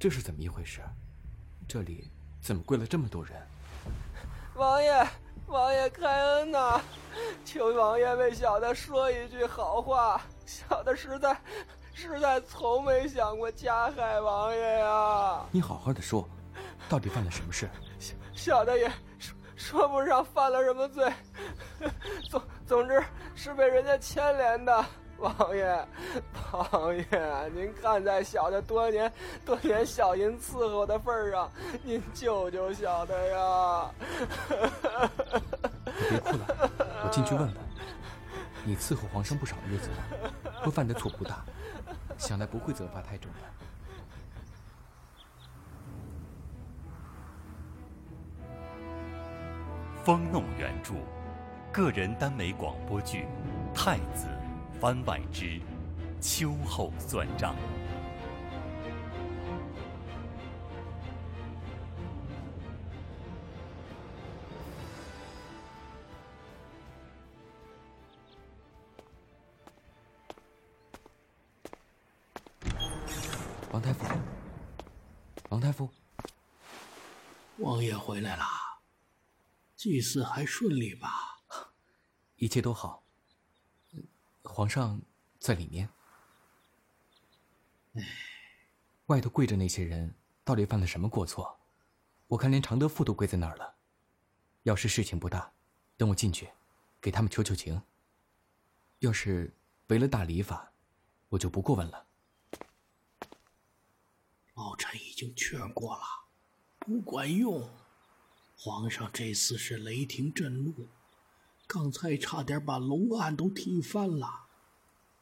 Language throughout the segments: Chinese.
这是怎么一回事？这里怎么跪了这么多人？王爷，王爷开恩呐！求王爷为小的说一句好话，小的实在实在从没想过加害王爷呀。你好好的说，到底犯了什么事？小小的也说说不上犯了什么罪，总总之是被人家牵连的。王爷，王爷，您看在小的多年多年小银伺候的份上，您救救小的呀！别哭了，我进去问问。你伺候皇上不少日子了，会犯的错不大，想来不会责罚太重的。风弄原著，个人耽美广播剧《太子》。番外之秋后算账。王太傅，王太傅，王爷回来了，祭祀还顺利吧？一切都好。皇上在里面。唉，外头跪着那些人，到底犯了什么过错？我看连常德父都跪在那儿了。要是事情不大，等我进去，给他们求求情。要是违了大礼法，我就不过问了。老臣已经劝过了，不管用。皇上这次是雷霆震怒。刚才差点把龙案都踢翻了，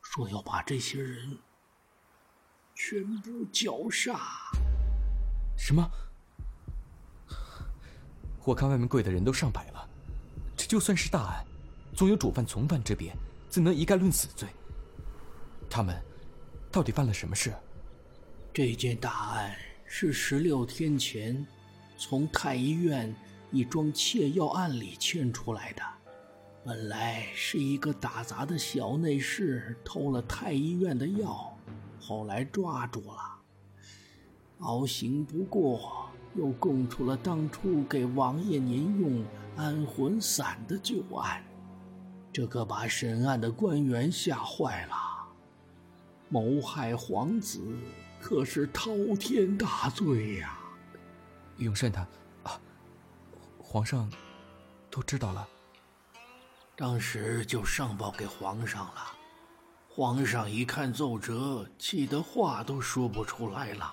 说要把这些人全部绞杀。什么？我看外面跪的人都上百了，这就算是大案，总有主犯从犯之别，怎能一概论死罪？他们到底犯了什么事？这件大案是十六天前从太医院一桩窃药案里牵出来的。本来是一个打杂的小内侍偷了太医院的药，后来抓住了，熬刑不过，又供出了当初给王爷您用安魂散的旧案，这可把审案的官员吓坏了。谋害皇子可是滔天大罪呀！永慎他，啊，皇上都知道了。当时就上报给皇上了，皇上一看奏折，气得话都说不出来了，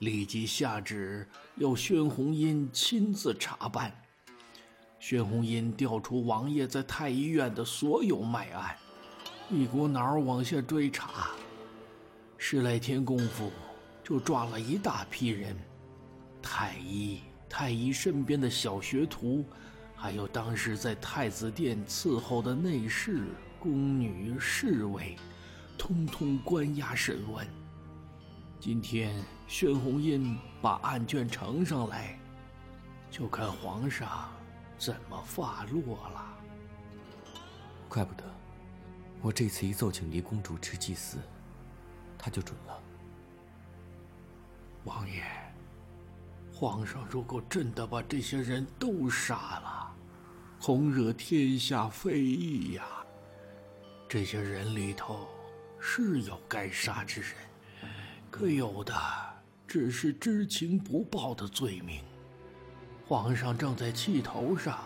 立即下旨要宣弘音亲自查办。宣弘音调出王爷在太医院的所有脉案，一股脑儿往下追查，十来天功夫就抓了一大批人，太医、太医身边的小学徒。还有当时在太子殿伺候的内侍、宫女、侍卫，通通关押审问。今天宣红印把案卷呈上来，就看皇上怎么发落了。怪不得，我这次一奏请离公主吃祭祀，他就准了。王爷，皇上如果真的把这些人都杀了，红惹天下非议呀！这些人里头是有该杀之人，可有的只是知情不报的罪名。皇上正在气头上，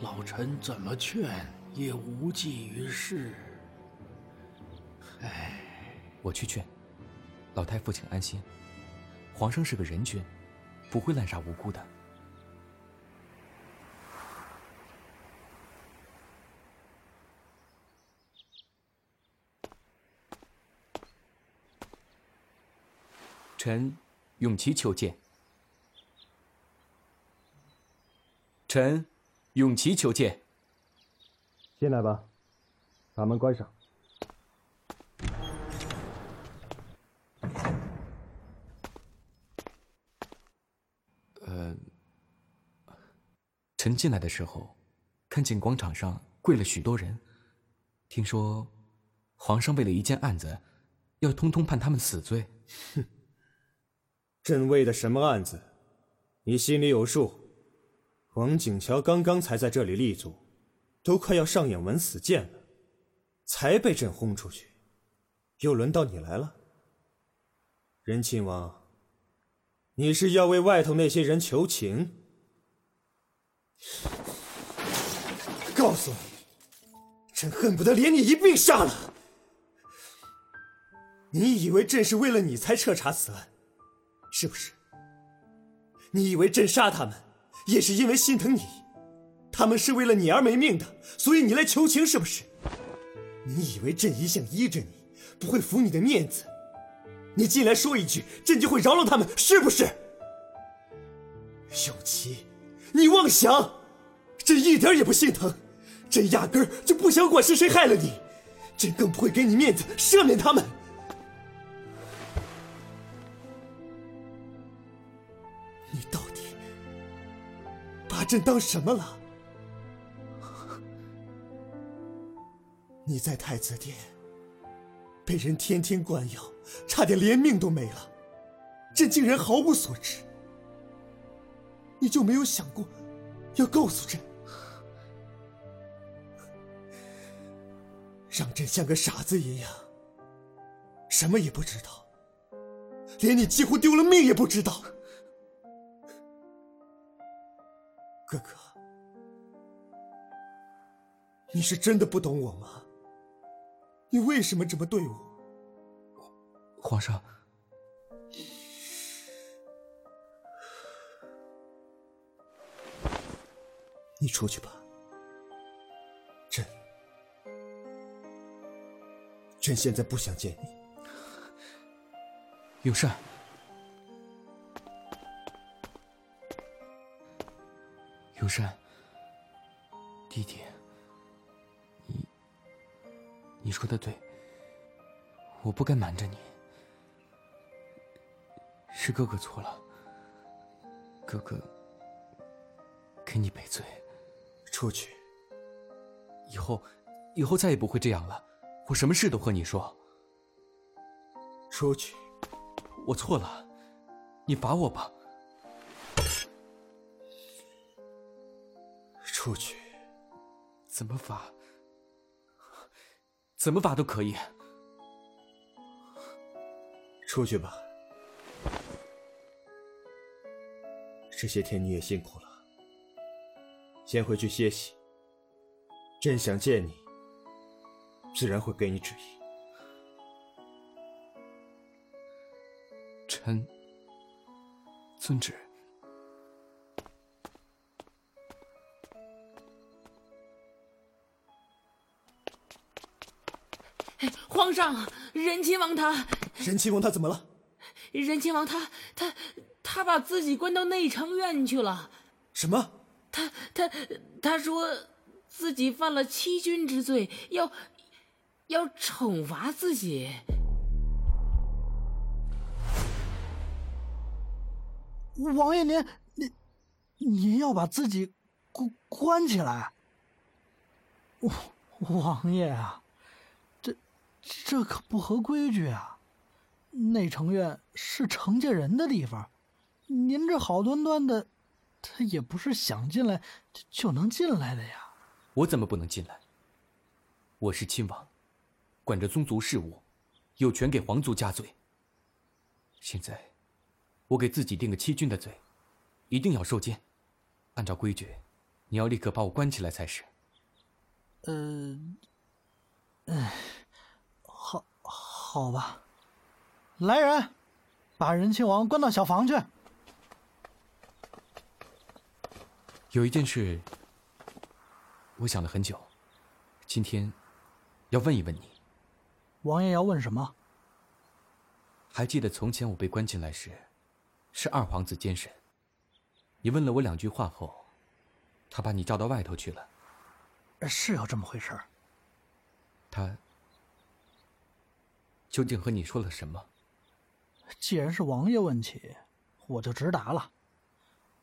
老臣怎么劝也无济于事。唉，我去劝，老太傅请安心，皇上是个人君，不会滥杀无辜的。臣永琪求见。臣永琪求见。进来吧，把门关上。呃，臣进来的时候，看见广场上跪了许多人，听说皇上为了一件案子，要通通判他们死罪。哼。朕为的什么案子，你心里有数。王景桥刚刚才在这里立足，都快要上演文死谏了，才被朕轰出去，又轮到你来了。仁亲王，你是要为外头那些人求情？告诉你，朕恨不得连你一并杀了。你以为朕是为了你才彻查此案，是不是？你以为朕杀他们，也是因为心疼你？他们是为了你而没命的，所以你来求情，是不是？你以为朕一向依着你，不会服你的面子？你进来说一句，朕就会饶了他们，是不是？永琪，你妄想！朕一点也不心疼，朕压根儿就不想管是谁害了你，朕更不会给你面子赦免他们。朕当什么了？你在太子殿被人天天关押，差点连命都没了，朕竟然毫无所知，你就没有想过要告诉朕？让朕像个傻子一样，什么也不知道，连你几乎丢了命也不知道。哥哥，你是真的不懂我吗？你为什么这么对我？皇上，你出去吧。朕，朕现在不想见你。友善，友善，弟弟，你你说的对，我不该瞒着你，是哥哥错了，哥哥给你赔罪。出去，以后以后再也不会这样了，我什么事都和你说。出去，我错了，你罚我吧。出去，怎么罚？怎么罚都可以。出去吧。这些天你也辛苦了，先回去歇息。朕想见你，自然会给你旨意。臣遵旨。皇上，仁亲王他，仁亲王他怎么了？仁亲王他他他把自己关到内城院去了。什么？他他他说自己犯了欺君之罪，要要惩罚自己。王爷您您您要把自己关关起来？王爷啊，这这可不合规矩啊！内城院是惩戒人的地方，您这好端端的，他也不是想进来就就能进来的呀。我怎么不能进来？我是亲王，管着宗族事务，有权给皇族加罪。现在。我给自己定个欺君的罪，一定要受监。按照规矩，你要立刻把我关起来才是。呃，哎，好，好吧。来人，把仁亲王关到小房去。有一件事，我想了很久，今天要问一问你。王爷要问什么？还记得从前我被关进来时？是二皇子监审。你问了我两句话后，他把你召到外头去了。是有这么回事他究竟和你说了什么？既然是王爷问起，我就直答了。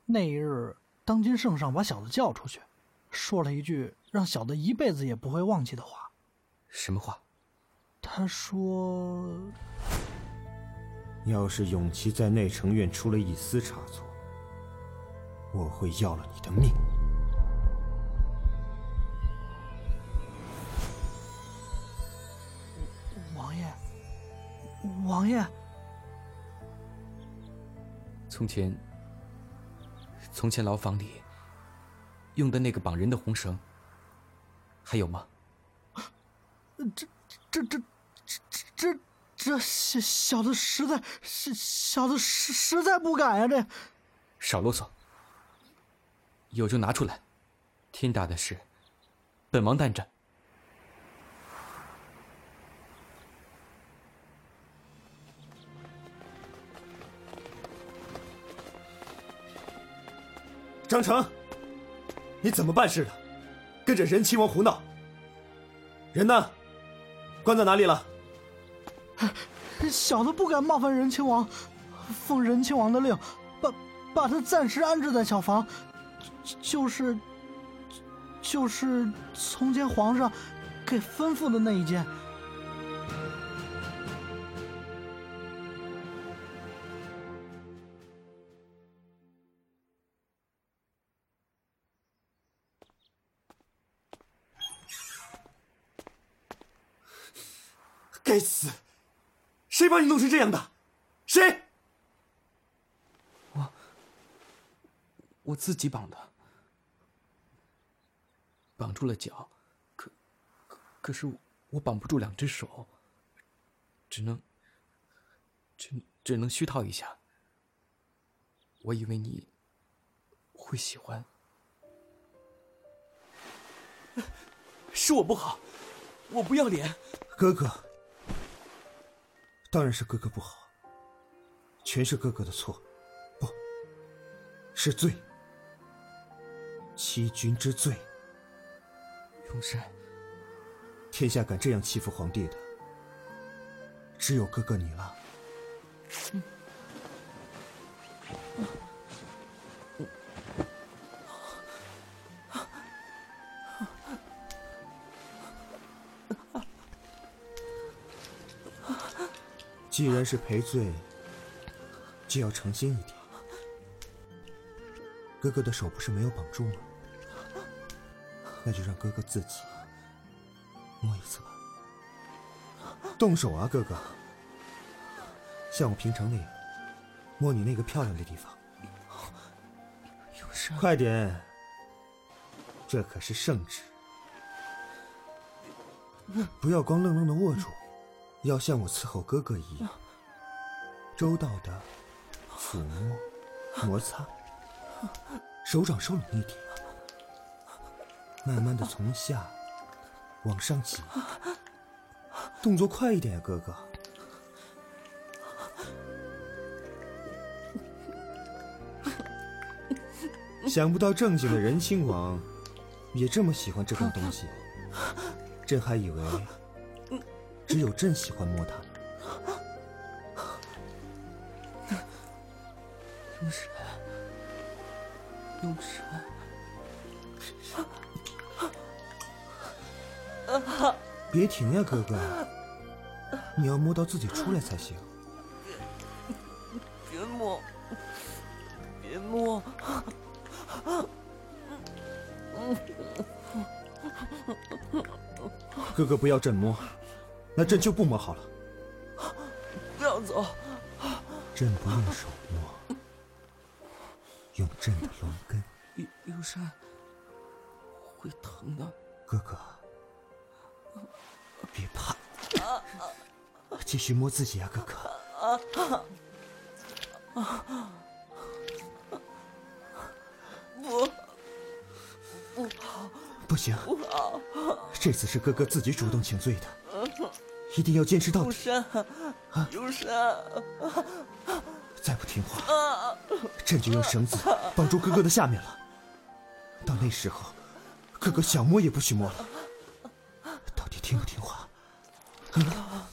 那一日，当今圣上把小子叫出去，说了一句让小子一辈子也不会忘记的话。什么话？他说。要是永琪在内城院出了一丝差错，我会要了你的命。王爷，从前，从前牢房里用的那个绑人的红绳，还有吗？这这这这这这小小的实在小小的实实在不敢呀！这少啰嗦，有就拿出来。天大的事，本王担着。张成，你怎么办事的？跟着仁亲王胡闹。人呢？关在哪里了？小的不敢冒犯仁亲王，奉仁亲王的令，把把他暂时安置在小房，就是就是从前皇上给吩咐的那一间。该死！谁把你弄成这样的？谁？我我自己绑的，绑住了脚，可可是我绑不住两只手，只能只只能虚套一下。我以为你会喜欢，是我不好，我不要脸，哥哥。当然是哥哥不好，全是哥哥的错，不是罪，欺君之罪。永山，天下敢这样欺负皇帝的，只有哥哥你了。嗯既然是赔罪，就要诚心一点。哥哥的手不是没有绑住吗？那就让哥哥自己摸一次吧。动手啊，哥哥！像我平常那样摸你那个漂亮的地方。有事？快点！这可是圣旨，不要光愣愣的握住。要像我伺候哥哥一样，周到的抚摸、摩擦，手掌收拢一点，慢慢的从下往上挤，动作快一点呀，哥哥。想不到正经的仁亲王也这么喜欢这种东西，朕还以为。只有朕喜欢摸它。永山，永山，别停呀，哥哥！你要摸到自己出来才行。别摸，别摸！哥哥，不要朕摸。那朕就不摸好了。不要走，朕不用手摸，用朕的龙根。有有山，会疼的。哥哥，别怕，继续摸自己啊，哥哥。不，不好，不行，不好，这次是哥哥自己主动请罪的。一定要坚持到底！如山，再不听话，朕就用绳子绑住哥哥的下面了。到那时候，哥哥想摸也不许摸了。到底听不听话？啊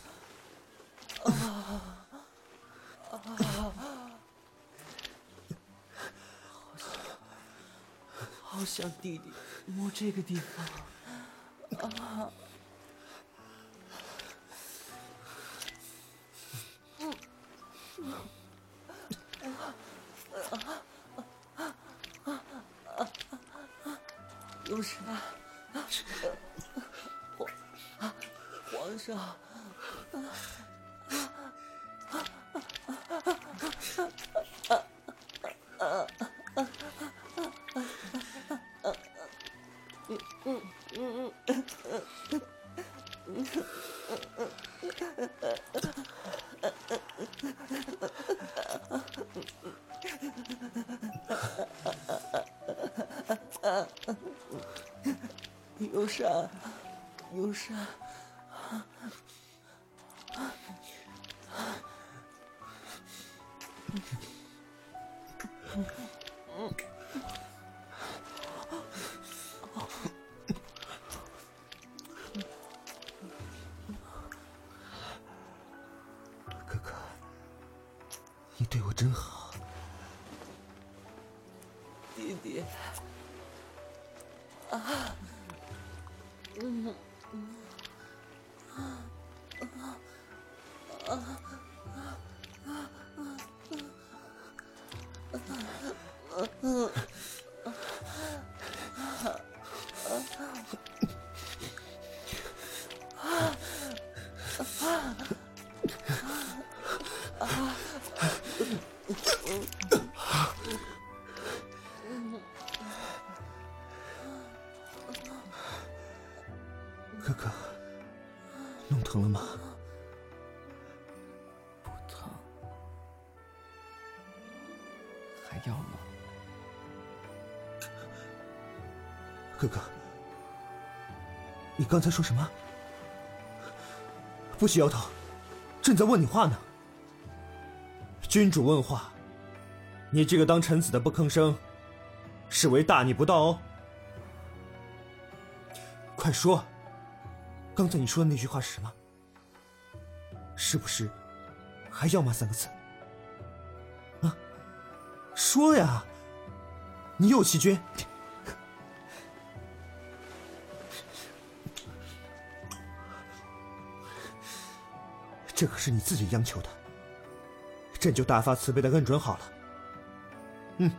好想弟弟摸这个地方。啊！有啊？皇上。啥？有啥？哥哥，你对我真好。弟弟。啊。哥哥，弄疼了吗？不疼，还要吗？哥哥，你刚才说什么？不许摇头，朕在问你话呢。君主问话，你这个当臣子的不吭声，是为大逆不道哦。快说，刚才你说的那句话是什么？是不是还要吗三个字？啊，说呀！你又欺君。这可是你自己央求的，朕就大发慈悲的恩准好了。嗯，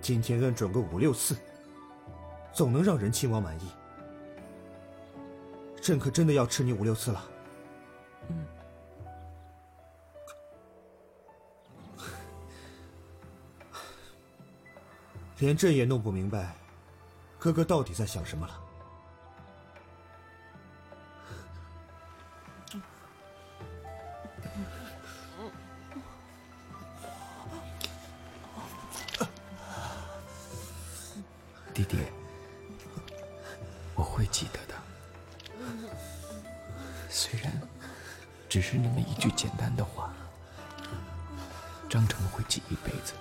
今天恩准个五六次，总能让仁亲王满意。朕可真的要吃你五六次了。嗯。连朕也弄不明白，哥哥到底在想什么了。弟弟，我会记得的。虽然只是那么一句简单的话，张成会记一辈子。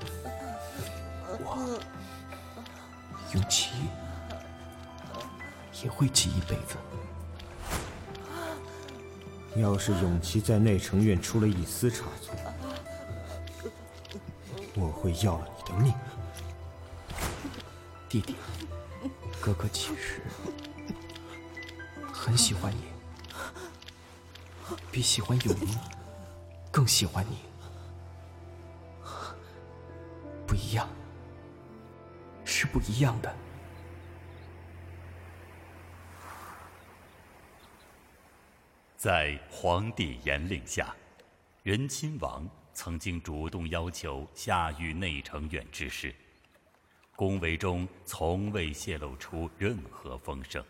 我永琪也会记一辈子。要是永琪在内城院出了一丝差错，我会要了你的命。弟弟，哥哥其实很喜欢你，比喜欢有你更喜欢你。不一样，是不一样的。在皇帝严令下，仁亲王曾经主动要求下狱内城院之事。宫闱中从未泄露出任何风声，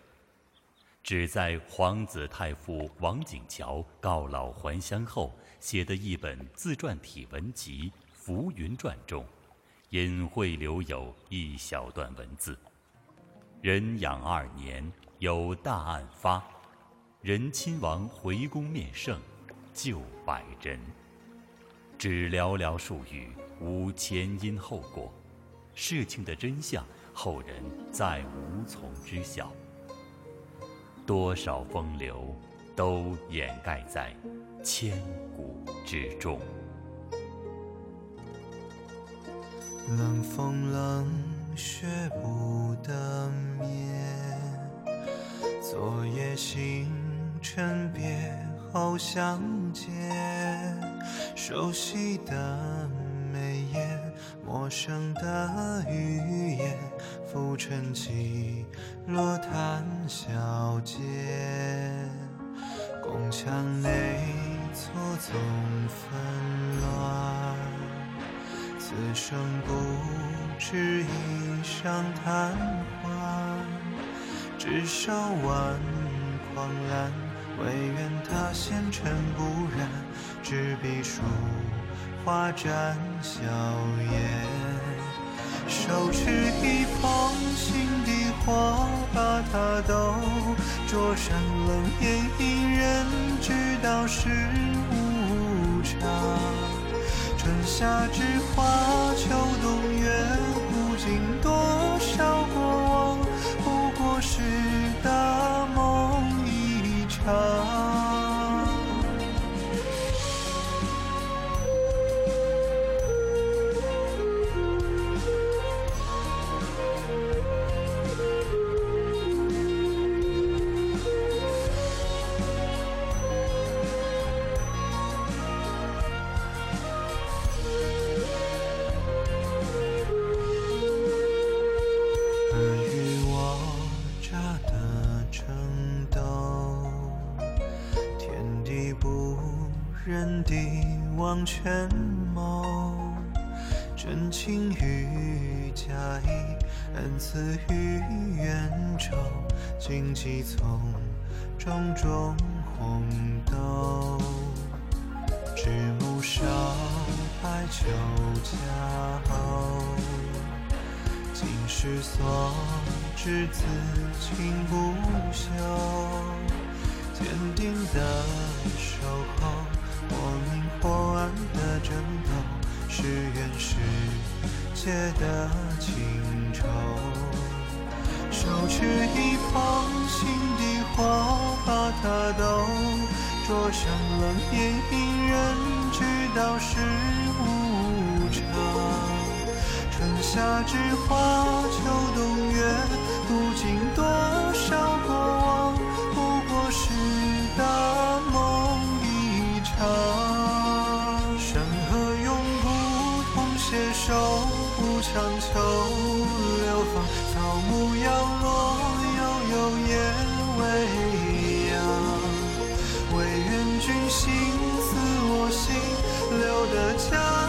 只在皇子太傅王景桥告老还乡后写的一本自传体文集《浮云传》中，隐晦留有一小段文字：“仁养二年，有大案发，仁亲王回宫面圣，救百人。只寥寥数语，无前因后果。”事情的真相，后人再无从知晓。多少风流，都掩盖在千古之中。冷风冷雪不得眠，昨夜星辰别后相见，熟悉的眉眼。陌生的语言，浮沉起落谈小街，宫墙内错综纷乱，此生不止一晌贪欢，执手挽狂澜，唯愿他纤尘不染，执笔书。画展笑颜，手持一捧心底话，把它都灼伤冷眼，一人知道是无常。春夏之花，秋冬月，不经多少过往，不过是大梦一场。忘权谋，真情与假意，恩赐与怨仇，荆棘丛中种红豆，知母少，白酒家后。今世所知，此情不朽。坚定的守候，或明或暗的争斗，是缘是劫的情仇。手持一捧心底话，把它都灼伤冷眼，一人知道是无常。春夏之花，秋冬月，不尽多少舟不长，秋流芳，草木摇落，悠悠夜未央，唯愿君心似我心，留得佳。